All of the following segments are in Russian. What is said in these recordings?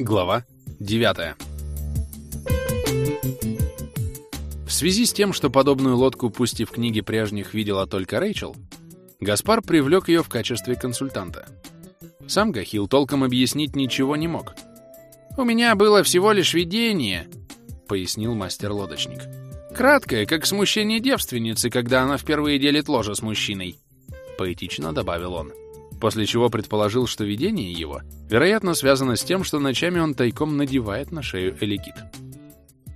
Глава 9 В связи с тем, что подобную лодку, пусть и в книге прежних, видела только Рэйчел, Гаспар привлек ее в качестве консультанта. Сам Гахил толком объяснить ничего не мог. «У меня было всего лишь видение», — пояснил мастер-лодочник. «Краткое, как смущение девственницы, когда она впервые делит ложе с мужчиной», — поэтично добавил он после чего предположил, что видение его, вероятно, связано с тем, что ночами он тайком надевает на шею эликит.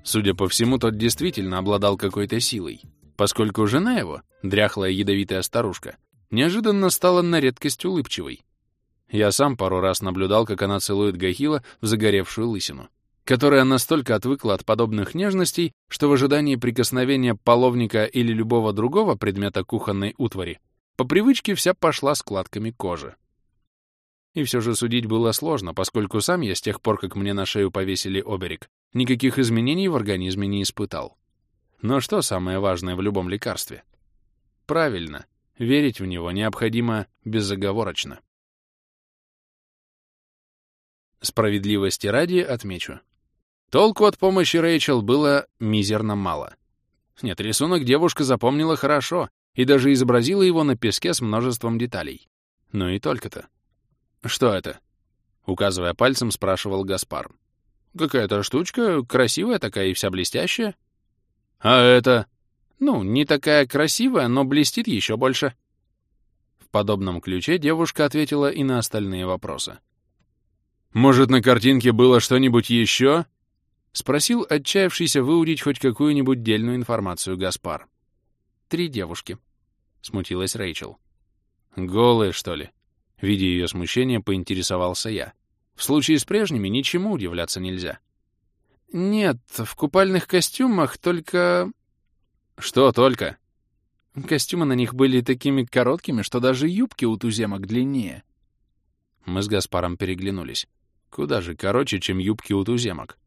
Судя по всему, тот действительно обладал какой-то силой, поскольку жена его, дряхлая ядовитая старушка, неожиданно стала на редкость улыбчивой. Я сам пару раз наблюдал, как она целует Гахила в загоревшую лысину, которая настолько отвыкла от подобных нежностей, что в ожидании прикосновения половника или любого другого предмета кухонной утвари по привычке вся пошла складками кожи. И все же судить было сложно, поскольку сам я с тех пор, как мне на шею повесили оберег, никаких изменений в организме не испытал. Но что самое важное в любом лекарстве? Правильно, верить в него необходимо безоговорочно. Справедливости ради отмечу. Толку от помощи Рэйчел было мизерно мало. Нет, рисунок девушка запомнила хорошо, и даже изобразила его на песке с множеством деталей. Ну и только-то. «Что это?» — указывая пальцем, спрашивал Гаспар. «Какая-то штучка, красивая такая и вся блестящая». «А это?» «Ну, не такая красивая, но блестит еще больше». В подобном ключе девушка ответила и на остальные вопросы. «Может, на картинке было что-нибудь еще?» — спросил отчаявшийся выудить хоть какую-нибудь дельную информацию Гаспар три девушки», — смутилась Рэйчел. «Голые, что ли?» Видя ее смущение, поинтересовался я. «В случае с прежними ничему удивляться нельзя». «Нет, в купальных костюмах только...» «Что только?» Костюмы на них были такими короткими, что даже юбки у туземок длиннее. Мы с Гаспаром переглянулись. Куда же короче, чем юбки у туземок.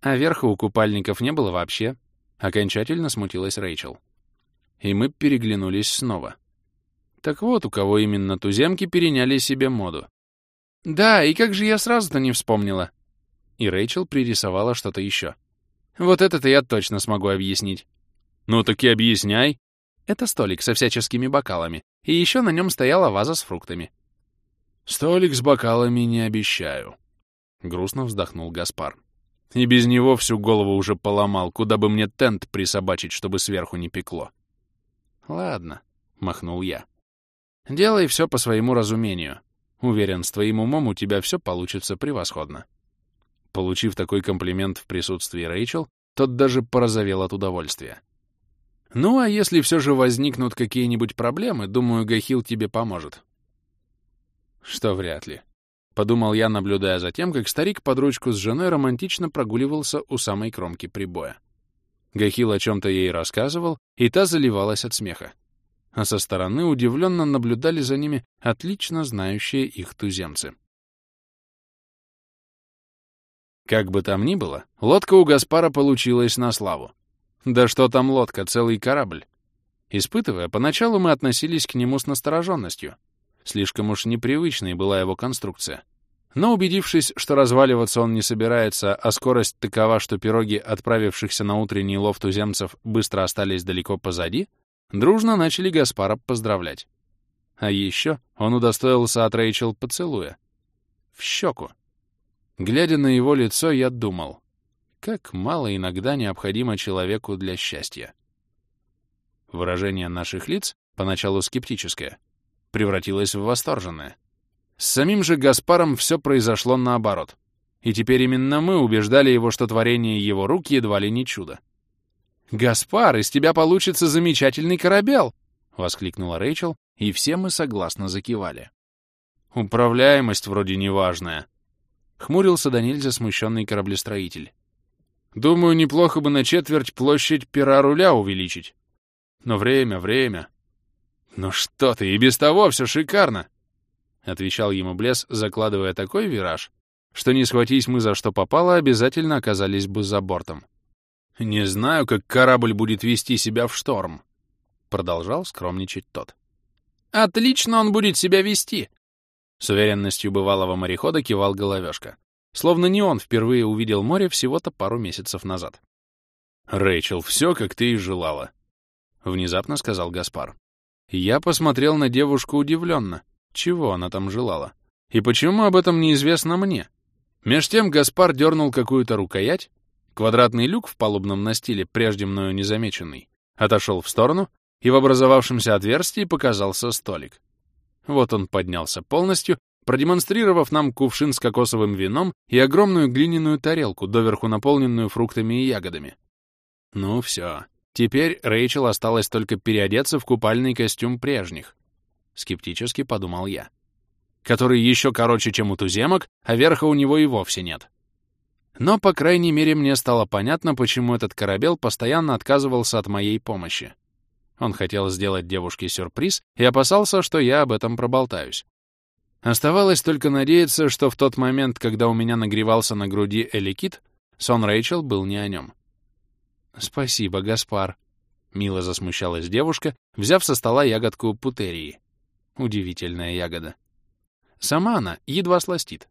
А верха у купальников не было вообще. Окончательно смутилась Рэйчел и мы переглянулись снова. Так вот, у кого именно туземки переняли себе моду. «Да, и как же я сразу-то не вспомнила?» И Рэйчел пририсовала что-то еще. «Вот это-то я точно смогу объяснить». «Ну так и объясняй». Это столик со всяческими бокалами, и еще на нем стояла ваза с фруктами. «Столик с бокалами не обещаю», — грустно вздохнул Гаспар. «И без него всю голову уже поломал, куда бы мне тент присобачить, чтобы сверху не пекло». «Ладно», — махнул я. «Делай все по своему разумению. Уверен, с твоим умом у тебя все получится превосходно». Получив такой комплимент в присутствии Рэйчел, тот даже порозовел от удовольствия. «Ну, а если все же возникнут какие-нибудь проблемы, думаю, Гахил тебе поможет». «Что вряд ли», — подумал я, наблюдая за тем, как старик под ручку с женой романтично прогуливался у самой кромки прибоя. Гахил о чем-то ей рассказывал, и та заливалась от смеха. А со стороны удивленно наблюдали за ними отлично знающие их туземцы. Как бы там ни было, лодка у Гаспара получилась на славу. Да что там лодка, целый корабль. Испытывая, поначалу мы относились к нему с настороженностью. Слишком уж непривычной была его конструкция. Но убедившись, что разваливаться он не собирается, а скорость такова, что пироги, отправившихся на утренний лов туземцев, быстро остались далеко позади, дружно начали Гаспара поздравлять. А еще он удостоился от Рэйчел поцелуя. В щеку. Глядя на его лицо, я думал, как мало иногда необходимо человеку для счастья. Выражение наших лиц, поначалу скептическое, превратилось в восторженное. С самим же Гаспаром все произошло наоборот. И теперь именно мы убеждали его, что творение его рук едва ли не чудо. «Гаспар, из тебя получится замечательный корабел!» — воскликнула Рэйчел, и все мы согласно закивали. «Управляемость вроде неважная», — хмурился до нельзя смущенный кораблестроитель. «Думаю, неплохо бы на четверть площадь пера руля увеличить. Но время, время...» «Ну что ты, и без того все шикарно!» — отвечал ему Блес, закладывая такой вираж, что не схватись мы за что попало, обязательно оказались бы за бортом. «Не знаю, как корабль будет вести себя в шторм», — продолжал скромничать тот. «Отлично он будет себя вести», — с уверенностью бывалого морехода кивал головешка. словно не он впервые увидел море всего-то пару месяцев назад. «Рэйчел, все, как ты и желала», — внезапно сказал Гаспар. Я посмотрел на девушку удивленно. Чего она там желала? И почему об этом неизвестно мне? Меж тем Гаспар дернул какую-то рукоять, квадратный люк в палубном настиле, прежде мною незамеченный, отошел в сторону, и в образовавшемся отверстии показался столик. Вот он поднялся полностью, продемонстрировав нам кувшин с кокосовым вином и огромную глиняную тарелку, доверху наполненную фруктами и ягодами. Ну все, теперь Рэйчел осталось только переодеться в купальный костюм прежних. Скептически подумал я. Который еще короче, чем у туземок, а верха у него и вовсе нет. Но, по крайней мере, мне стало понятно, почему этот корабел постоянно отказывался от моей помощи. Он хотел сделать девушке сюрприз и опасался, что я об этом проболтаюсь. Оставалось только надеяться, что в тот момент, когда у меня нагревался на груди Эликит, сон Рэйчел был не о нем. «Спасибо, Гаспар», — мило засмущалась девушка, взяв со стола ягодку путерии. Удивительная ягода. Сама она едва сластит.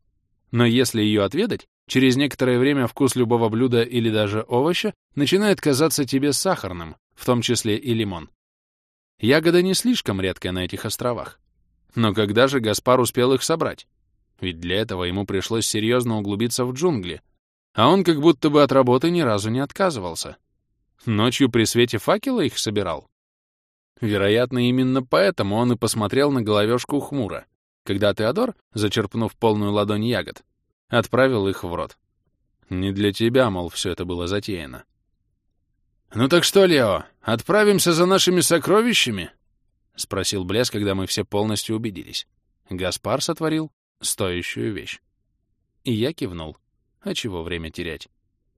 Но если ее отведать, через некоторое время вкус любого блюда или даже овоща начинает казаться тебе сахарным, в том числе и лимон. Ягода не слишком редкая на этих островах. Но когда же Гаспар успел их собрать? Ведь для этого ему пришлось серьезно углубиться в джунгли, а он как будто бы от работы ни разу не отказывался. Ночью при свете факела их собирал. Вероятно, именно поэтому он и посмотрел на головешку хмуро, когда Теодор, зачерпнув полную ладонь ягод, отправил их в рот. Не для тебя, мол, все это было затеяно. «Ну так что, Лео, отправимся за нашими сокровищами?» — спросил Блес, когда мы все полностью убедились. Гаспар сотворил стоящую вещь. И я кивнул. А чего время терять?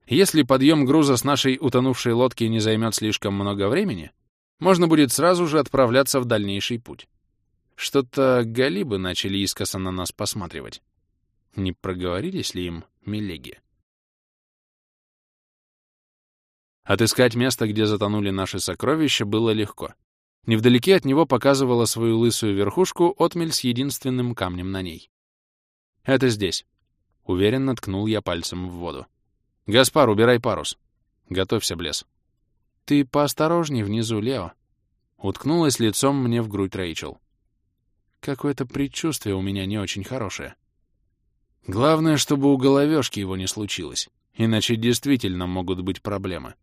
Если подъем груза с нашей утонувшей лодки не займет слишком много времени, можно будет сразу же отправляться в дальнейший путь. Что-то галибы начали искоса на нас посматривать. Не проговорились ли им Мелеги? Отыскать место, где затонули наши сокровища, было легко. Невдалеке от него показывала свою лысую верхушку отмель с единственным камнем на ней. «Это здесь», — уверенно ткнул я пальцем в воду. «Гаспар, убирай парус. Готовься, Блес». «Ты поосторожней внизу, Лео», — уткнулась лицом мне в грудь Рэйчел. «Какое-то предчувствие у меня не очень хорошее». «Главное, чтобы у головешки его не случилось, иначе действительно могут быть проблемы».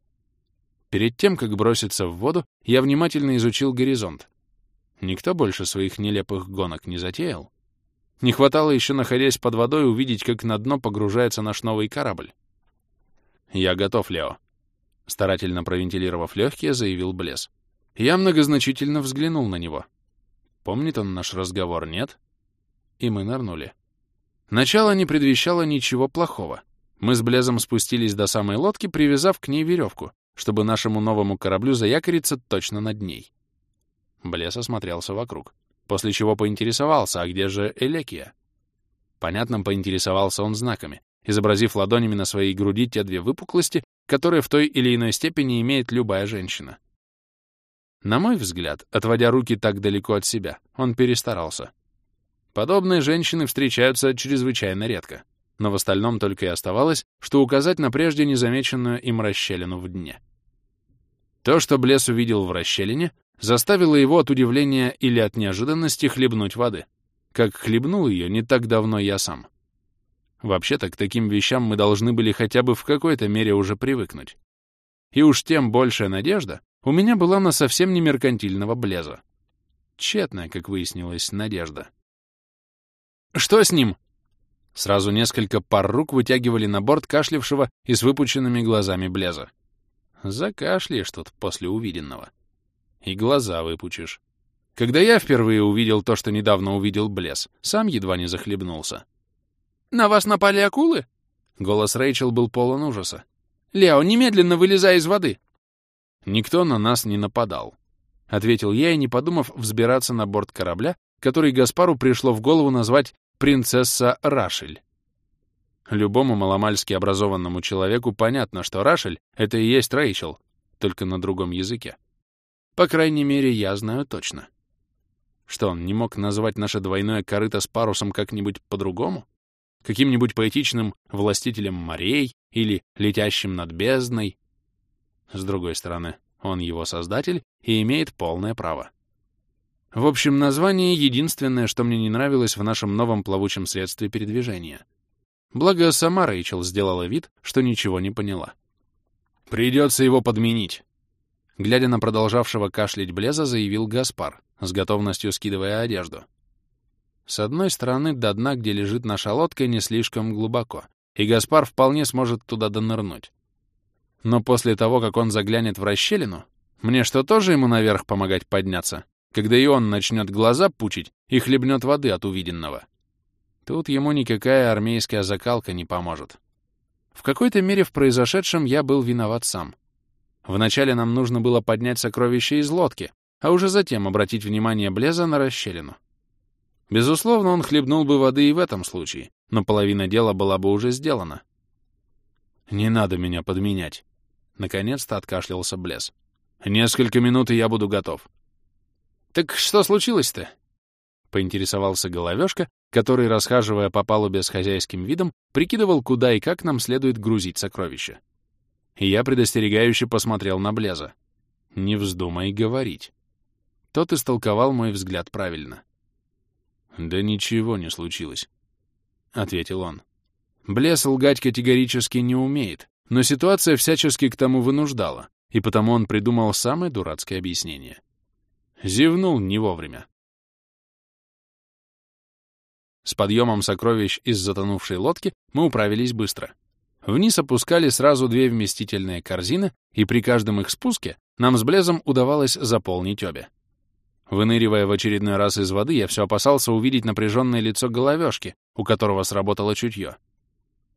Перед тем, как броситься в воду, я внимательно изучил горизонт. Никто больше своих нелепых гонок не затеял. Не хватало еще, находясь под водой, увидеть, как на дно погружается наш новый корабль. «Я готов, Лео», — старательно провентилировав легкие, заявил Блес. Я многозначительно взглянул на него. Помнит он наш разговор, нет? И мы нырнули. Начало не предвещало ничего плохого. Мы с Блезом спустились до самой лодки, привязав к ней веревку, чтобы нашему новому кораблю заякориться точно над ней. Блес осмотрелся вокруг, после чего поинтересовался, а где же Элекия? Понятно, поинтересовался он знаками, изобразив ладонями на своей груди те две выпуклости, которые в той или иной степени имеет любая женщина. На мой взгляд, отводя руки так далеко от себя, он перестарался. Подобные женщины встречаются чрезвычайно редко но в остальном только и оставалось, что указать на прежде незамеченную им расщелину в дне. То, что Блес увидел в расщелине, заставило его от удивления или от неожиданности хлебнуть воды, как хлебнул ее не так давно я сам. Вообще-то к таким вещам мы должны были хотя бы в какой-то мере уже привыкнуть. И уж тем большая надежда у меня была на совсем не меркантильного Блеза. Тщетная, как выяснилось, надежда. «Что с ним?» Сразу несколько пар рук вытягивали на борт кашлявшего и с выпученными глазами Блеза. Закашляешь тут после увиденного. И глаза выпучишь. Когда я впервые увидел то, что недавно увидел Блез, сам едва не захлебнулся. «На вас напали акулы?» Голос Рэйчел был полон ужаса. «Лео, немедленно вылезай из воды!» «Никто на нас не нападал», — ответил я и, не подумав, взбираться на борт корабля, который Гаспару пришло в голову назвать принцесса Рашель. Любому маломальски образованному человеку понятно, что Рашель — это и есть Рэйчел, только на другом языке. По крайней мере, я знаю точно. Что, он не мог назвать наше двойное корыто с парусом как-нибудь по-другому? Каким-нибудь поэтичным властителем морей или летящим над бездной. С другой стороны, он его создатель и имеет полное право. В общем, название — единственное, что мне не нравилось в нашем новом плавучем средстве передвижения. Благо, сама Рэйчел сделала вид, что ничего не поняла. «Придется его подменить», — глядя на продолжавшего кашлять Блеза, заявил Гаспар, с готовностью скидывая одежду. С одной стороны, до дна, где лежит наша лодка, не слишком глубоко, и Гаспар вполне сможет туда донырнуть. Но после того, как он заглянет в расщелину, мне что, тоже ему наверх помогать подняться, когда и он начнет глаза пучить и хлебнет воды от увиденного? Тут ему никакая армейская закалка не поможет. В какой-то мере в произошедшем я был виноват сам. Вначале нам нужно было поднять сокровища из лодки, а уже затем обратить внимание Блеза на расщелину. Безусловно, он хлебнул бы воды и в этом случае, но половина дела была бы уже сделана. «Не надо меня подменять», — наконец-то откашлялся Блез. «Несколько минут, и я буду готов». «Так что случилось-то?» — поинтересовался Головешка, который, расхаживая по палубе с хозяйским видом, прикидывал, куда и как нам следует грузить сокровища. И я предостерегающе посмотрел на Блеза. «Не вздумай говорить». Тот истолковал мой взгляд правильно. «Да ничего не случилось», — ответил он. Блес лгать категорически не умеет, но ситуация всячески к тому вынуждала, и потому он придумал самое дурацкое объяснение. Зевнул не вовремя. С подъемом сокровищ из затонувшей лодки мы управились быстро. Вниз опускали сразу две вместительные корзины, и при каждом их спуске нам с Блезом удавалось заполнить обе. Выныривая в очередной раз из воды, я все опасался увидеть напряженное лицо головешки, у которого сработало чутье.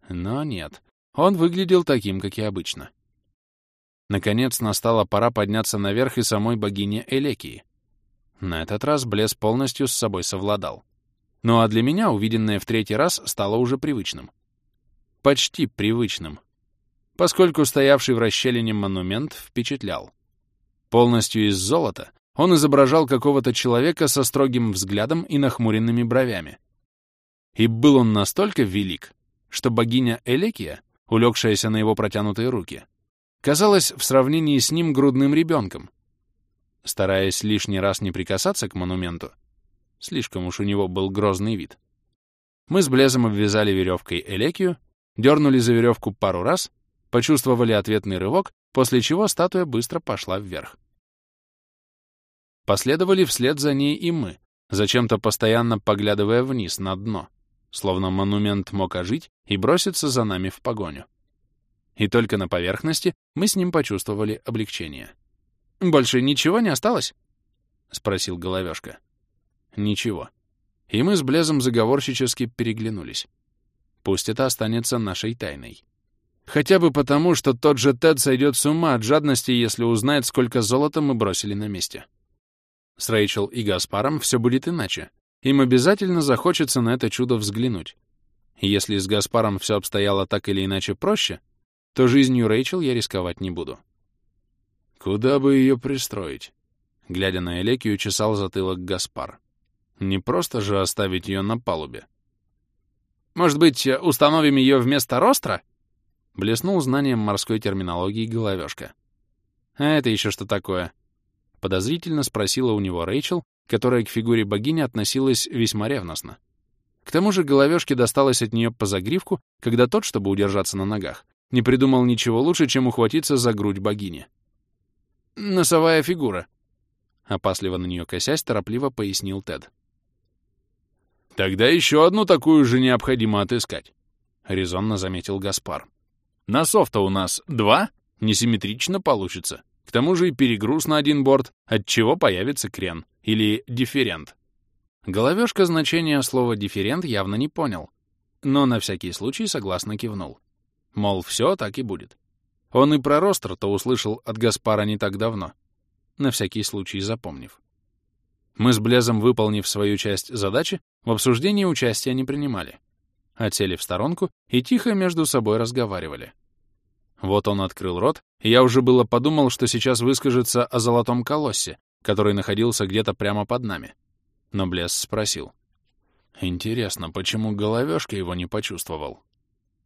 Но нет, он выглядел таким, как и обычно. Наконец настала пора подняться наверх и самой богине Элекии. На этот раз Блес полностью с собой совладал. Ну а для меня увиденное в третий раз стало уже привычным. Почти привычным. Поскольку стоявший в расщелине монумент впечатлял. Полностью из золота он изображал какого-то человека со строгим взглядом и нахмуренными бровями. И был он настолько велик, что богиня Элекия, улегшаяся на его протянутые руки, казалась в сравнении с ним грудным ребенком. Стараясь лишний раз не прикасаться к монументу, Слишком уж у него был грозный вид. Мы с Блезом обвязали веревкой Элекию, дернули за веревку пару раз, почувствовали ответный рывок, после чего статуя быстро пошла вверх. Последовали вслед за ней и мы, зачем-то постоянно поглядывая вниз на дно, словно монумент мог ожить и броситься за нами в погоню. И только на поверхности мы с ним почувствовали облегчение. «Больше ничего не осталось?» — спросил Головешка. Ничего. И мы с Блезом заговорщически переглянулись. Пусть это останется нашей тайной. Хотя бы потому, что тот же Тед сойдет с ума от жадности, если узнает, сколько золота мы бросили на месте. С Рэйчел и Гаспаром все будет иначе. Им обязательно захочется на это чудо взглянуть. Если с Гаспаром все обстояло так или иначе проще, то жизнью Рэйчел я рисковать не буду. Куда бы ее пристроить? Глядя на Элекию, чесал затылок Гаспар. Не просто же оставить ее на палубе. «Может быть, установим ее вместо ростра?» Блеснул знанием морской терминологии головешка. «А это еще что такое?» Подозрительно спросила у него Рэйчел, которая к фигуре богини относилась весьма ревностно. К тому же головешке досталось от нее по загривку, когда тот, чтобы удержаться на ногах, не придумал ничего лучше, чем ухватиться за грудь богини. «Носовая фигура», — опасливо на нее косясь, торопливо пояснил Тед. «Тогда еще одну такую же необходимо отыскать», — резонно заметил Гаспар. «Носов-то у нас два, несимметрично получится. К тому же и перегруз на один борт, от чего появится крен или дифферент». Головешка значения слова «дифферент» явно не понял, но на всякий случай согласно кивнул. Мол, все так и будет. Он и про ростер-то услышал от Гаспара не так давно, на всякий случай запомнив. Мы с Блезом, выполнив свою часть задачи, в обсуждении участия не принимали. Отсели в сторонку и тихо между собой разговаривали. Вот он открыл рот, и я уже было подумал, что сейчас выскажется о золотом колоссе, который находился где-то прямо под нами. Но Блез спросил. Интересно, почему головешка его не почувствовал?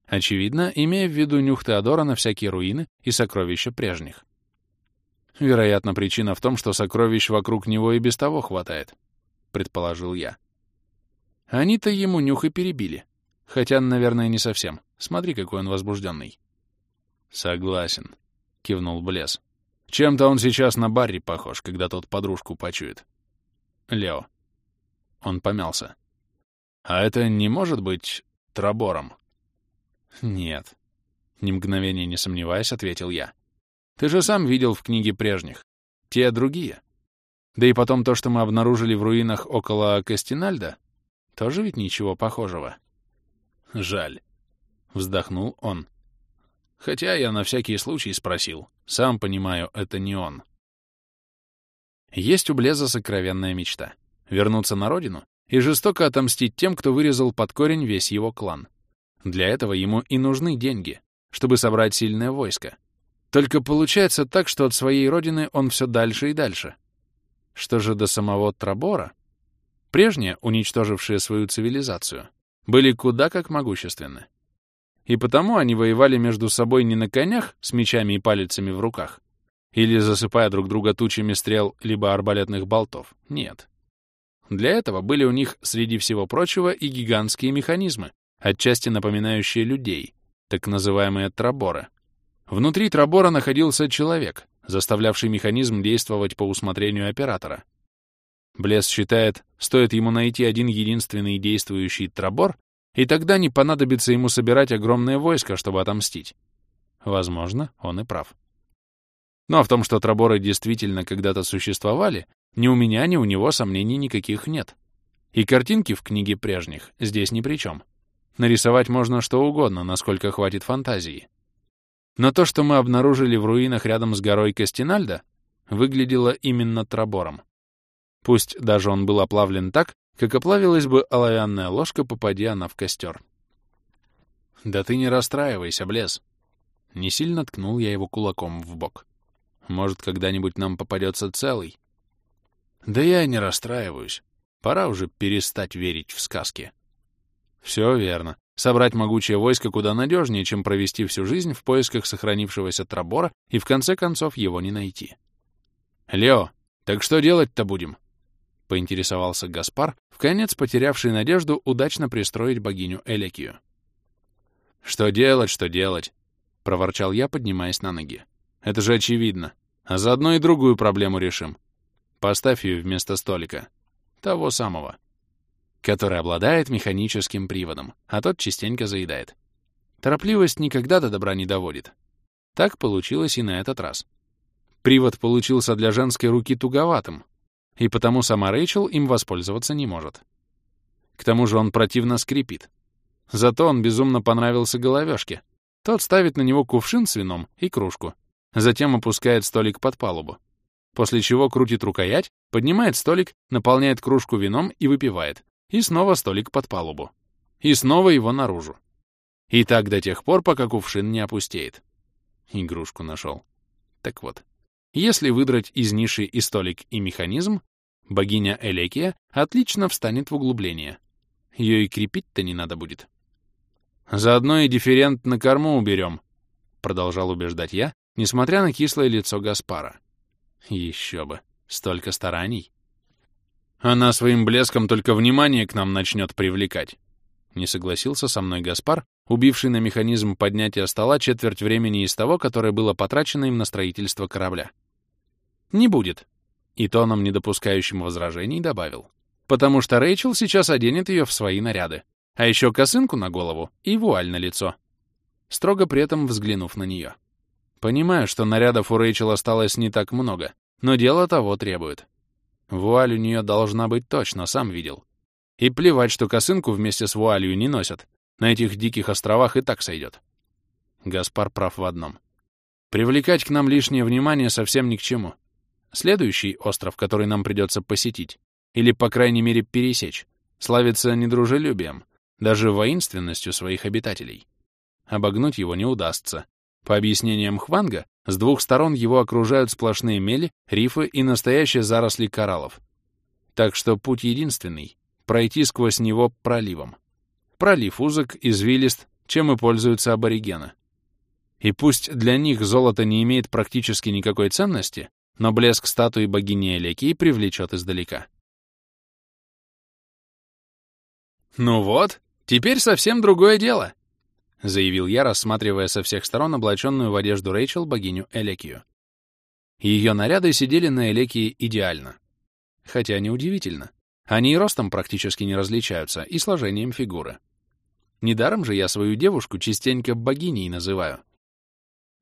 Очевидно, имея в виду нюх Теодора на всякие руины и сокровища прежних. Вероятно, причина в том, что сокровищ вокруг него и без того хватает, предположил я. Они-то ему нюх и перебили. Хотя, наверное, не совсем. Смотри, какой он возбужденный. Согласен, кивнул Блес. Чем-то он сейчас на Барри похож, когда тот подружку почует. Лео. Он помялся. А это не может быть Трабором? Нет. Ни мгновения не сомневаясь, ответил я. Ты же сам видел в книге прежних. Те другие. Да и потом то, что мы обнаружили в руинах около Кастинальда, тоже ведь ничего похожего. Жаль. Вздохнул он. Хотя я на всякий случай спросил. Сам понимаю, это не он. Есть у Блеза сокровенная мечта — вернуться на родину и жестоко отомстить тем, кто вырезал под корень весь его клан. Для этого ему и нужны деньги, чтобы собрать сильное войско. Только получается так, что от своей родины он все дальше и дальше. Что же до самого Трабора? Прежние, уничтожившие свою цивилизацию, были куда как могущественны. И потому они воевали между собой не на конях с мечами и палицами в руках, или засыпая друг друга тучами стрел либо арбалетных болтов. Нет. Для этого были у них, среди всего прочего, и гигантские механизмы, отчасти напоминающие людей, так называемые траборы. Внутри трабора находился человек, заставлявший механизм действовать по усмотрению оператора. Блес считает, стоит ему найти один единственный действующий трабор, и тогда не понадобится ему собирать огромное войско, чтобы отомстить. Возможно, он и прав. Но в том, что траборы действительно когда-то существовали, ни у меня, ни у него сомнений никаких нет. И картинки в книге прежних здесь ни при чем. Нарисовать можно что угодно, насколько хватит фантазии. Но то, что мы обнаружили в руинах рядом с горой Кастинальда, выглядело именно трабором. Пусть даже он был оплавлен так, как оплавилась бы оловянная ложка, попади она в костер. «Да ты не расстраивайся, Блес!» Не сильно ткнул я его кулаком в бок. «Может, когда-нибудь нам попадется целый?» «Да я не расстраиваюсь. Пора уже перестать верить в сказки». «Все верно. Собрать могучее войско куда надежнее, чем провести всю жизнь в поисках сохранившегося Трабора и в конце концов его не найти. «Лео, так что делать-то будем?» — поинтересовался Гаспар, в конец потерявший надежду удачно пристроить богиню Элекию. «Что делать, что делать?» — проворчал я, поднимаясь на ноги. «Это же очевидно. А заодно и другую проблему решим. Поставь ее вместо столика. Того самого» который обладает механическим приводом, а тот частенько заедает. Торопливость никогда до добра не доводит. Так получилось и на этот раз. Привод получился для женской руки туговатым, и потому сама Рэйчел им воспользоваться не может. К тому же он противно скрипит. Зато он безумно понравился головешке. Тот ставит на него кувшин с вином и кружку, затем опускает столик под палубу, после чего крутит рукоять, поднимает столик, наполняет кружку вином и выпивает, и снова столик под палубу. И снова его наружу. И так до тех пор, пока кувшин не опустеет. Игрушку нашел. Так вот, если выдрать из ниши и столик, и механизм, богиня Элекия отлично встанет в углубление. Ее и крепить-то не надо будет. «Заодно и дифферент на корму уберем», — продолжал убеждать я, несмотря на кислое лицо Гаспара. Еще бы, столько стараний. Она своим блеском только внимание к нам начнет привлекать. Не согласился со мной Гаспар, убивший на механизм поднятия стола четверть времени из того, которое было потрачено им на строительство корабля. Не будет. И тоном, не допускающим возражений, добавил. Потому что Рэйчел сейчас оденет ее в свои наряды. А еще косынку на голову и вуаль на лицо. Строго при этом взглянув на нее. Понимаю, что нарядов у Рэйчел осталось не так много, но дело того требует. Вуаль у нее должна быть точно, сам видел. И плевать, что косынку вместе с вуалью не носят. На этих диких островах и так сойдет. Гаспар прав в одном. Привлекать к нам лишнее внимание совсем ни к чему. Следующий остров, который нам придется посетить, или, по крайней мере, пересечь, славится недружелюбием, даже воинственностью своих обитателей. Обогнуть его не удастся. По объяснениям Хванга, с двух сторон его окружают сплошные мели, рифы и настоящие заросли кораллов. Так что путь единственный — пройти сквозь него проливом. Пролив узок, извилист, чем и пользуются аборигены. И пусть для них золото не имеет практически никакой ценности, но блеск статуи богини Элекии привлечет издалека. «Ну вот, теперь совсем другое дело», — заявил я, рассматривая со всех сторон облаченную в одежду Рэйчел богиню Элекию. Ее наряды сидели на Элекии идеально. Хотя неудивительно. Они и ростом практически не различаются, и сложением фигуры. Недаром же я свою девушку частенько богиней называю.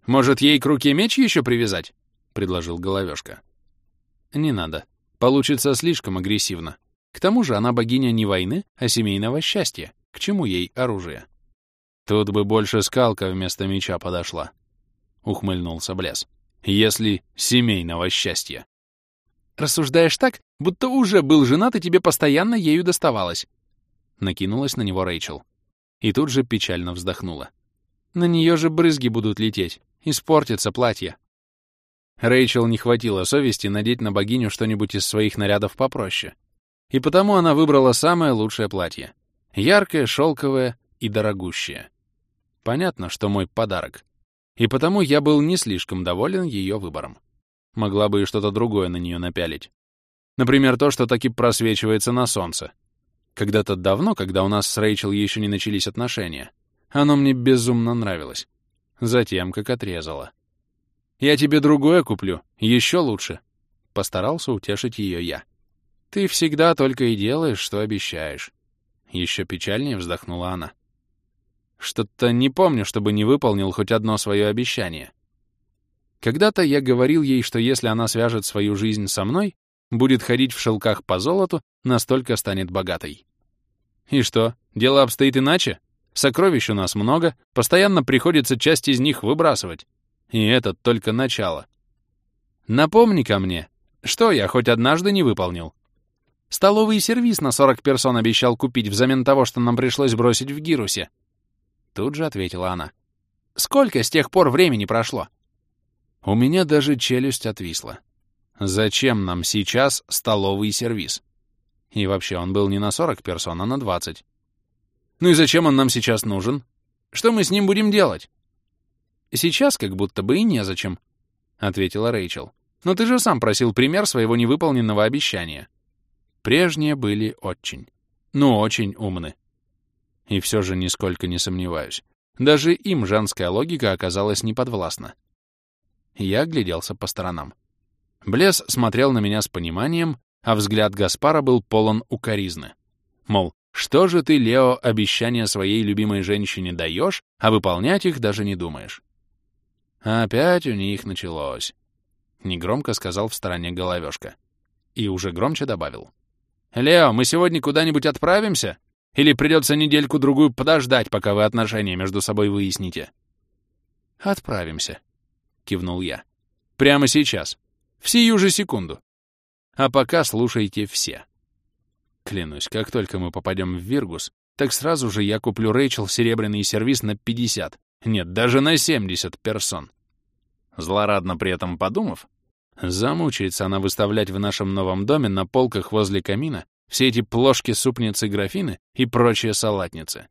«Может, ей к руке меч еще привязать?» — предложил Головешка. «Не надо. Получится слишком агрессивно. К тому же она богиня не войны, а семейного счастья. К чему ей оружие?» «Тут бы больше скалка вместо меча подошла», — ухмыльнулся Блес. «Если семейного счастья». «Рассуждаешь так, будто уже был женат и тебе постоянно ею доставалось», — накинулась на него Рэйчел. И тут же печально вздохнула. На нее же брызги будут лететь. Испортится платье. Рэйчел не хватило совести надеть на богиню что-нибудь из своих нарядов попроще. И потому она выбрала самое лучшее платье. Яркое, шелковое и дорогущее. Понятно, что мой подарок. И потому я был не слишком доволен ее выбором. Могла бы и что-то другое на нее напялить. Например, то, что таки просвечивается на солнце. Когда-то давно, когда у нас с Рэйчел еще не начались отношения, оно мне безумно нравилось. Затем, как отрезала. «Я тебе другое куплю, еще лучше», — постарался утешить ее я. «Ты всегда только и делаешь, что обещаешь». Еще печальнее вздохнула она. Что-то не помню, чтобы не выполнил хоть одно свое обещание. Когда-то я говорил ей, что если она свяжет свою жизнь со мной, будет ходить в шелках по золоту, настолько станет богатой. И что, дело обстоит иначе? Сокровищ у нас много, постоянно приходится часть из них выбрасывать. И это только начало. Напомни-ка мне, что я хоть однажды не выполнил? Столовый сервис на 40 персон обещал купить взамен того, что нам пришлось бросить в Гирусе. Тут же ответила она. Сколько с тех пор времени прошло? У меня даже челюсть отвисла. Зачем нам сейчас столовый сервис? И вообще, он был не на 40 персон, а на 20. Ну и зачем он нам сейчас нужен? Что мы с ним будем делать? Сейчас как будто бы и незачем, — ответила Рэйчел. Но ты же сам просил пример своего невыполненного обещания. Прежние были очень, ну очень умны. И все же нисколько не сомневаюсь. Даже им женская логика оказалась неподвластна. Я огляделся по сторонам. Блес смотрел на меня с пониманием, а взгляд Гаспара был полон укоризны. Мол, что же ты, Лео, обещания своей любимой женщине даешь, а выполнять их даже не думаешь? Опять у них началось. Негромко сказал в стороне головешка. И уже громче добавил. «Лео, мы сегодня куда-нибудь отправимся? Или придется недельку-другую подождать, пока вы отношения между собой выясните?» «Отправимся», — кивнул я. «Прямо сейчас. В сию же секунду. А пока слушайте все. Клянусь, как только мы попадем в Виргус, так сразу же я куплю Рэйчел серебряный сервис на 50, нет, даже на 70 персон. Злорадно при этом подумав, замучается она выставлять в нашем новом доме на полках возле камина все эти плошки, супницы, графины и прочие салатницы.